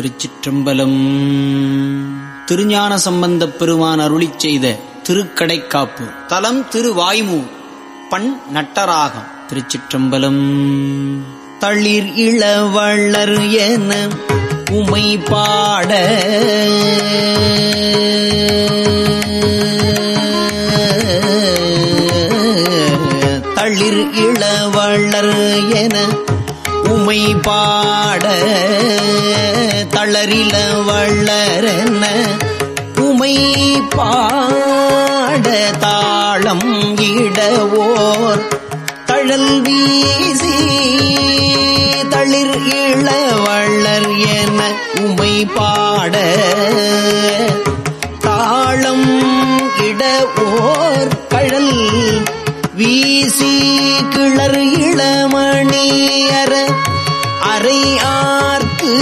திருச்சிற்றம்பலம். திருஞான சம்பந்தப் பெருமான் அருளி செய்த திருக்கடைக்காப்பு. தலம் திருவாய்மூர் பண் நட்டராகம் திருச்சிற்றம்பலம். தளிர் இளவளர் என உமை பாட. தளிர் இளவளர் என உமை பாட தளரில வள்ளரன உமை பாட தாளம் இடவோர் தழல் வீசி தளிர் இள வள்ளர் என உமை பாட தாளம் இடவோர் கழல் வீசி கிளர் இளமணியர அரை ஆர்த்து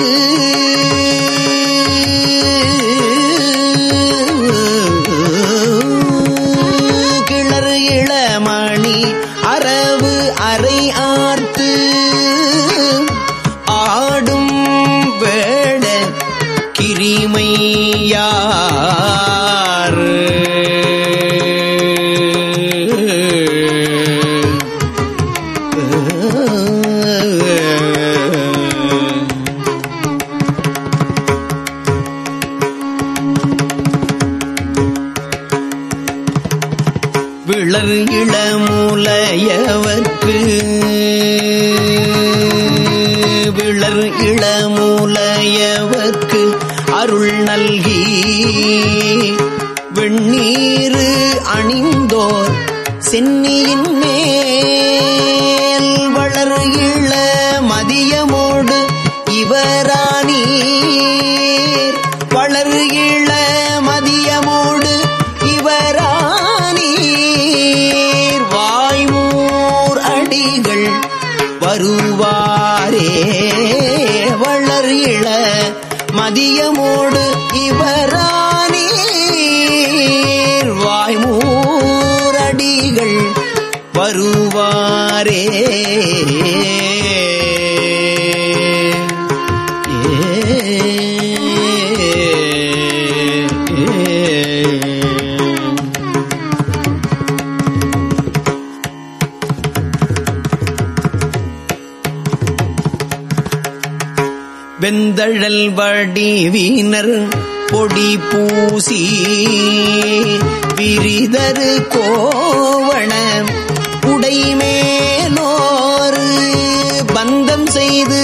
வெண்ணீரு அணிந்தோர் சென்னியின் மேல் வளர் இள மதியமோடு இவரானீர். மதியமோடு இவரானீர். வாய்மூரடிகள் வருவாரே. வெந்தழல் வடிவீனர் பொடி பூசி விரிதரு கோவண உடைமேலோரு பந்தம் செய்து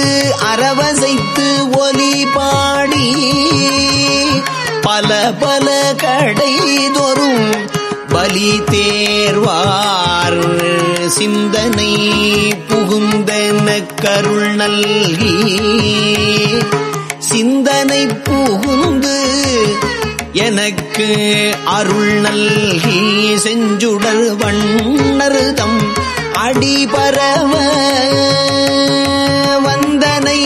அரவசைத்து ஒலி பாடி பல பல கடைதொரும் பலி தேர்வார் சிந்தனை கருள் நல்கி சிந்தனை புகுந்து எனக்கு அருள் நல்கி செஞ்சுடல் வண்ணருதம் அடிபரவ வந்தனை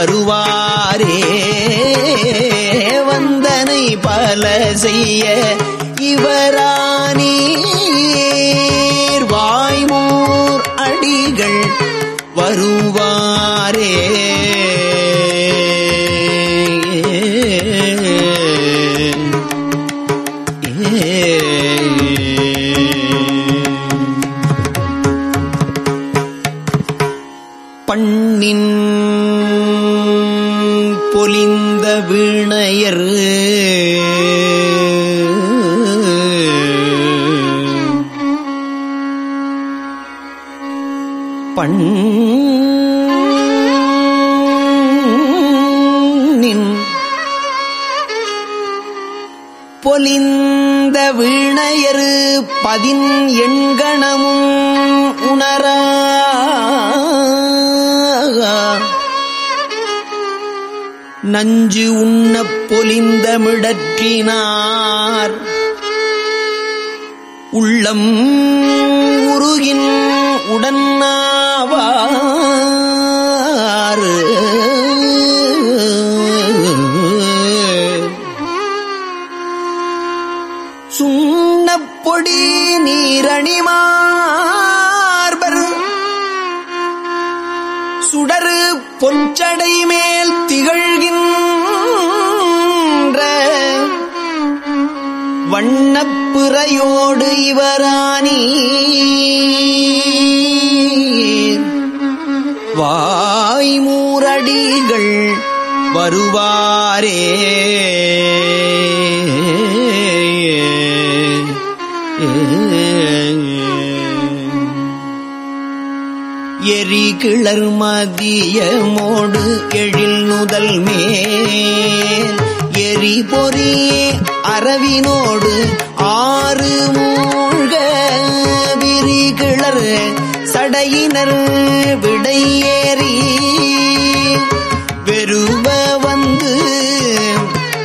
வருவாரே. வந்தனை பல செய்ய இவரா பொலிந்த வீணையரு பதின் எண்கணமும் உணர. நஞ்சு உண்ணப் பொலிந்த மிடற்றினார் உள்ளம் உருகின் உடன்னாவாறு சடை மேல் திகழ்கின்ற வண்ணப்புறையோடு இவராணி வாய்மூரடிகள் வருவாரே. எரி கிளர் மதியமோடு எழில் நுதல் மேல். எரி பொறி அரவினோடு ஆறு மூழ்க விரி கிளர் சடையினர் விடையேறி வெறுவ வந்து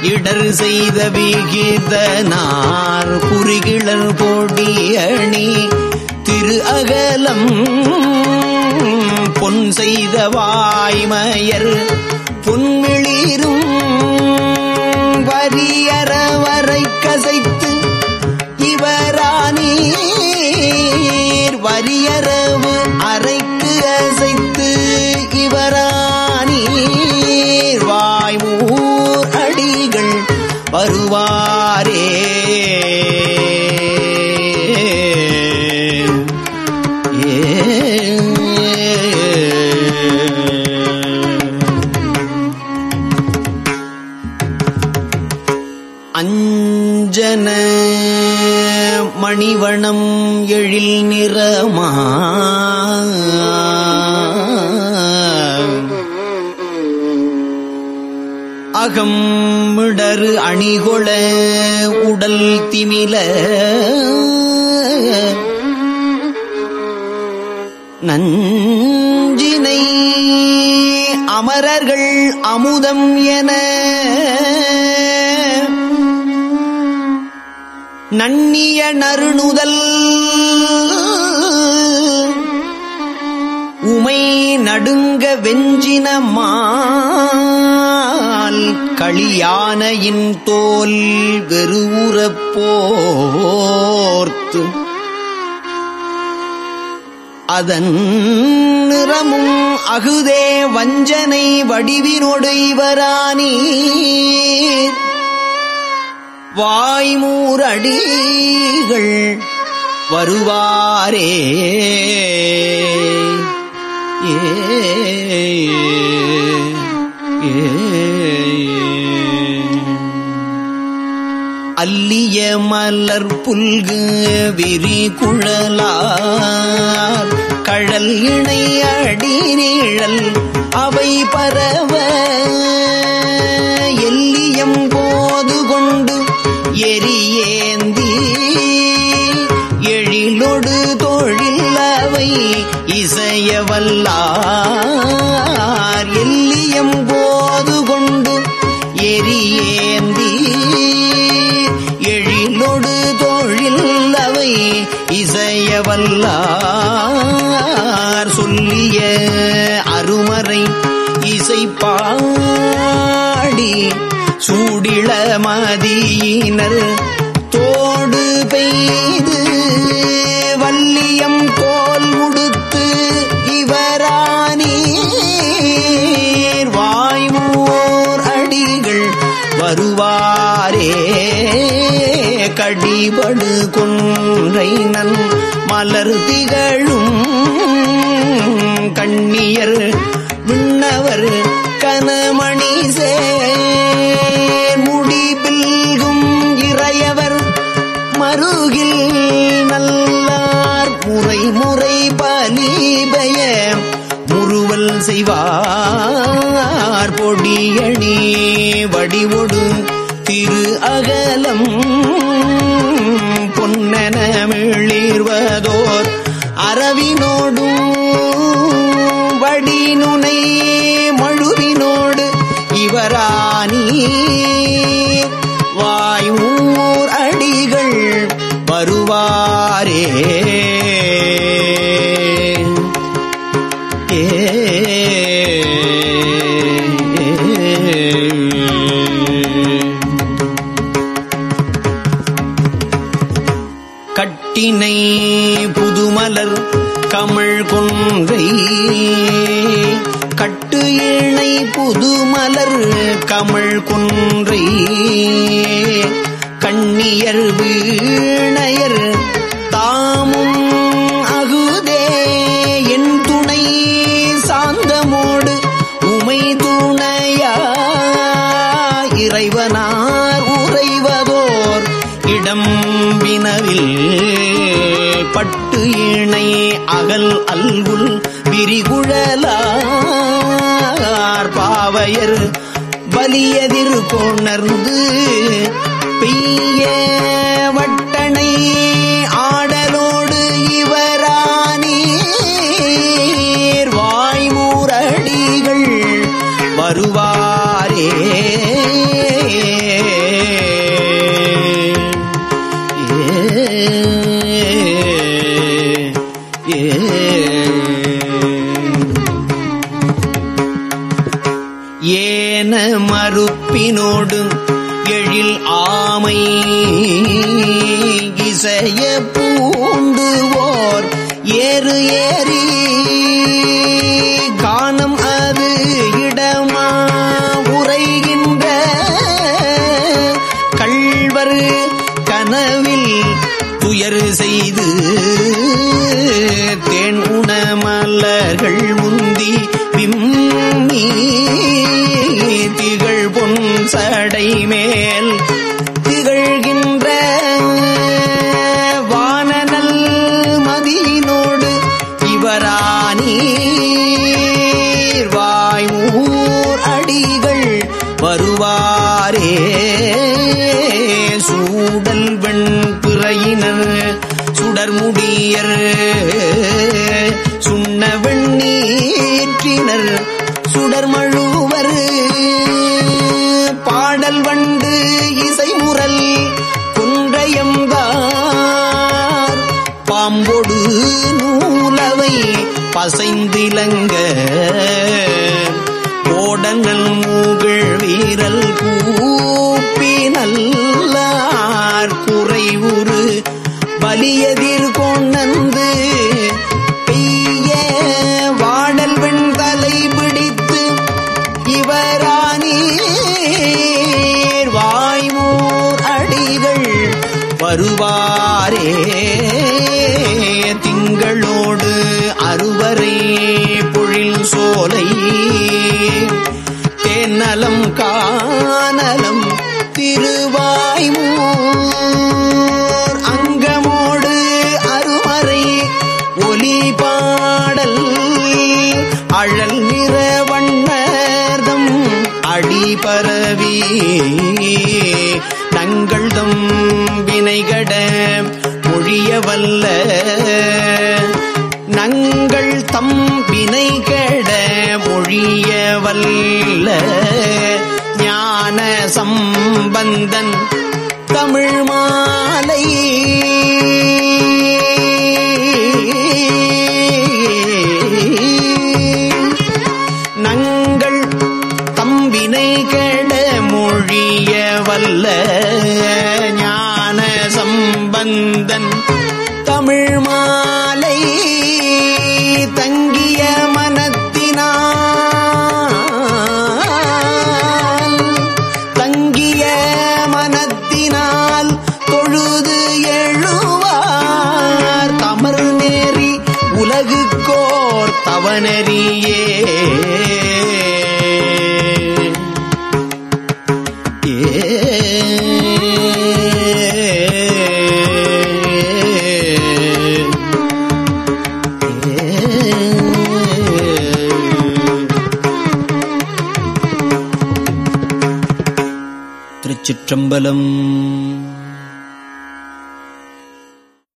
இடர் செய்த விகிதனார் புரிகிளர் பொடி திரு அகலம் பொன் செய்த வாய்மயர் பொன்மிளிரும் வரியறவரை கசைத்து இவரானீர் வரியறவு அரைக்கு அசைத்து இவரானீர் வாய்மூர் அடிகள் வருவாரே. மணிவணம் எழில் நிறமா. அகம் அகம்மிடரு அணிகொள உடல் திமில. நஞ்சினை அமரர்கள் அமுதம் என. நன்னிய நறுணுதல் உமை நடுங்க வெஞ்சின மால் களியானையின் தோல் வெறுவுறப் போர்த்து. அதன் நிறமும் அகுதே வஞ்சனை வடிவினொடு இவரானீர். வாய்மூரடிகள் வருவாரே. ஏ அல்லிய மலர் புல்கு விரி குழலார். கழல் இணை அடி நீழல் அவை பரவ எரியேந்தி. எழிலொடு தொழில் இசையவல்லார் எல்லியம் போது கொண்டு எரியேந்தி. எழிலொடு தொழில் இசையவல்லார் சொல்லிய அருமறை இசைப்பாடி சூடிள மதியினர். தோடு பெய்து வல்லியம் கோல் உடுத்து இவரானீர் வாய்மூர் அடிகள் வருவாரே. கடிபடு கொன்றை நன் மலர் திகழும் கண்ணியர். விண்ணவர் முறுவல் செய்வார் பொடியணி வடிவொடு திரு அகலம். பொன்னென மிளிர்வதோர் அரவின கட்டினை புதுமலர் கமிழ் கொன்றை. கட்டு ஏழை புதுமலர் கமழ் கொன்றை. கண்ணியர் வீணையர் தாமும் அகுதே. என் துணை சாந்தமோடு உமை துணையா. இறைவனார் உறைவதோர் இடம் வினவில் பட்டு இணை அகல் அல்குல் விரிகுழலார் பாவையர் வலியதிர் கொணர்ந்து பெய்ய வட்டனை ஆடலோடு இவரானீர். வாய்மூரடிகள் வருவாரே. சுடர்முடியர் சுண்ண வெண்ணீற்றினர் சுடர்மழுவர் பாடல் வண்டு இசைமுரல் குன்றையம்தார் பாம்பொடு நூலவை பசைந்திலங்க. ஓடங்கள் மூகள் வீரல் கூப்பி நல்லார். குறைவுறு பலியதிர் வருவாரே. திங்களோடு அறுவரை பொழில் சோலை. தேன்னலம் காணலம் திருவாய்மூர். அங்கமோடு அருமறை ஒலி பாடல் அழல் நிற வண்ணர்தம் அடிபரவி நங்கள்தம் வினைகட மொழிய வல்ல. நங்கள் தம் வினைகட மொழிய வல்ல. ஞான சம்பந்தன் தமிழ் மாலை. உலகுக்கோர் தவனரியே திருச்சிற்றம்பலம்.